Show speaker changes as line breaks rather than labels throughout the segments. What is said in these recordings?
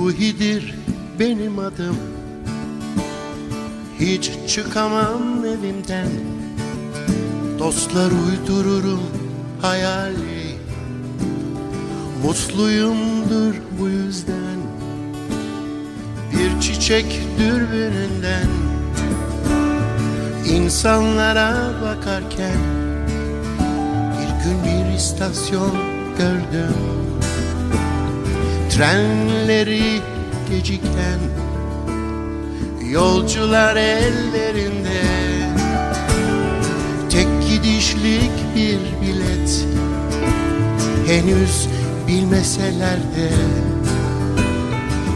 Ruhidir benim adım. Hiç çıkamam evimden. Dostlar uydururum hayali. Mutluyumdur bu yüzden. Bir çiçek dürbününden. İnsanlara bakarken Bir gün bir istasyon gördüm Trenleri geciken Yolcular ellerinde. Tek gidişlik bir bilet Henüz bilmeseler de.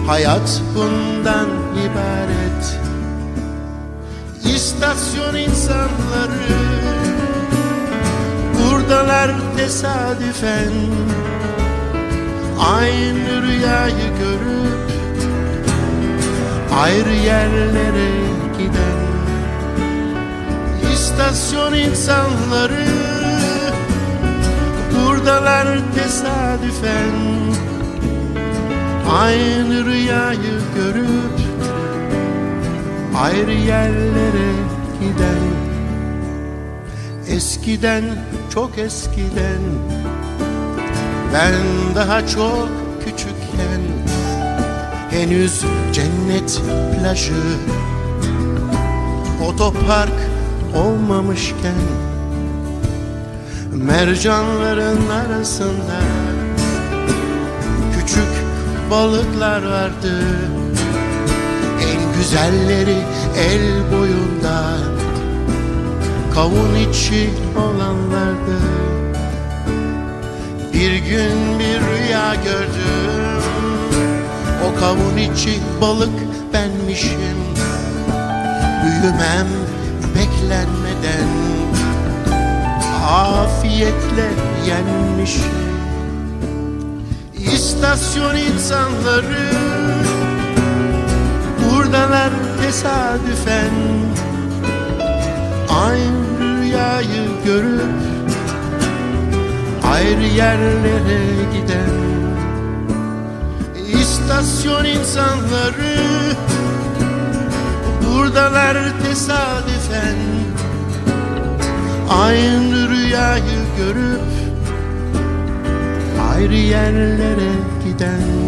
Hayat bundan ibaret. İstasyon insanları Buradalar tesadüfen Aynı rüyayı görüp Ayrı yerlere giden İstasyon insanları Buradalar tesadüfen. Aynı rüyayı görüp Ayrı yerlere giden. Eskiden çok eskiden Ben daha çok küçükken Henüz cennet plajı Otopark olmamışken Mercanların arasında Küçük balıklar vardı. En güzelleri el boyunda Kavun içi olanlardı Bir gün bir rüya gördüm. O kavun içi balık benmişim. Büyümem beklenmeden. Afiyetle yenmişim. İstasyon insanları. Buradalar tesadüfen Aynı rüyayı görüp Ayrı yerlere giden İstasyon insanları Buradalar tesadüfen. Aynı rüyayı görüp Ayrı yerlere giden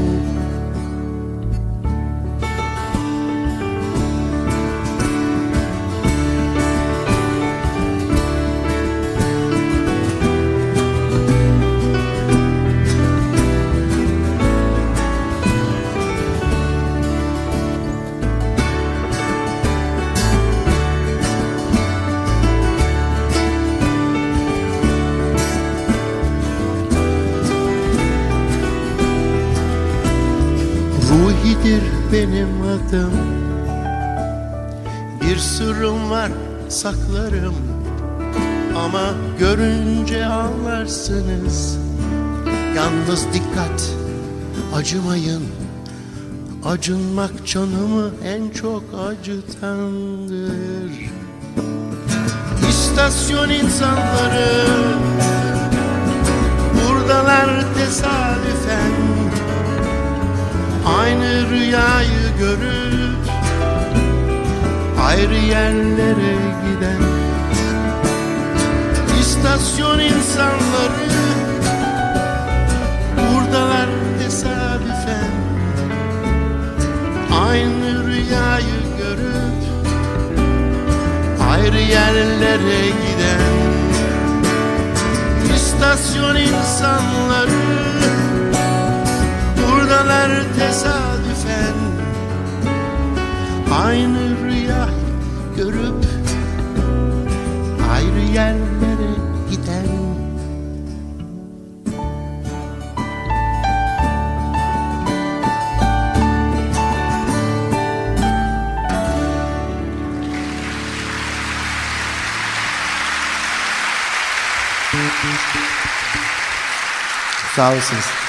Ruhidir benim adım. Bir sırrım var saklarım. Ama görünce anlarsınız. Yalnız dikkat acımayın. Acınmak canımı en çok acıtandır. İstasyon insanları Buradalar tesadüfen Aynı rüyayı görüp Ayrı yerlere giden İstasyon insanları Buradalar tesadüfen. Aynı rüyayı görüp Ayrı yerlere giden İstasyon insanları yerlere giden Sağ olasınız.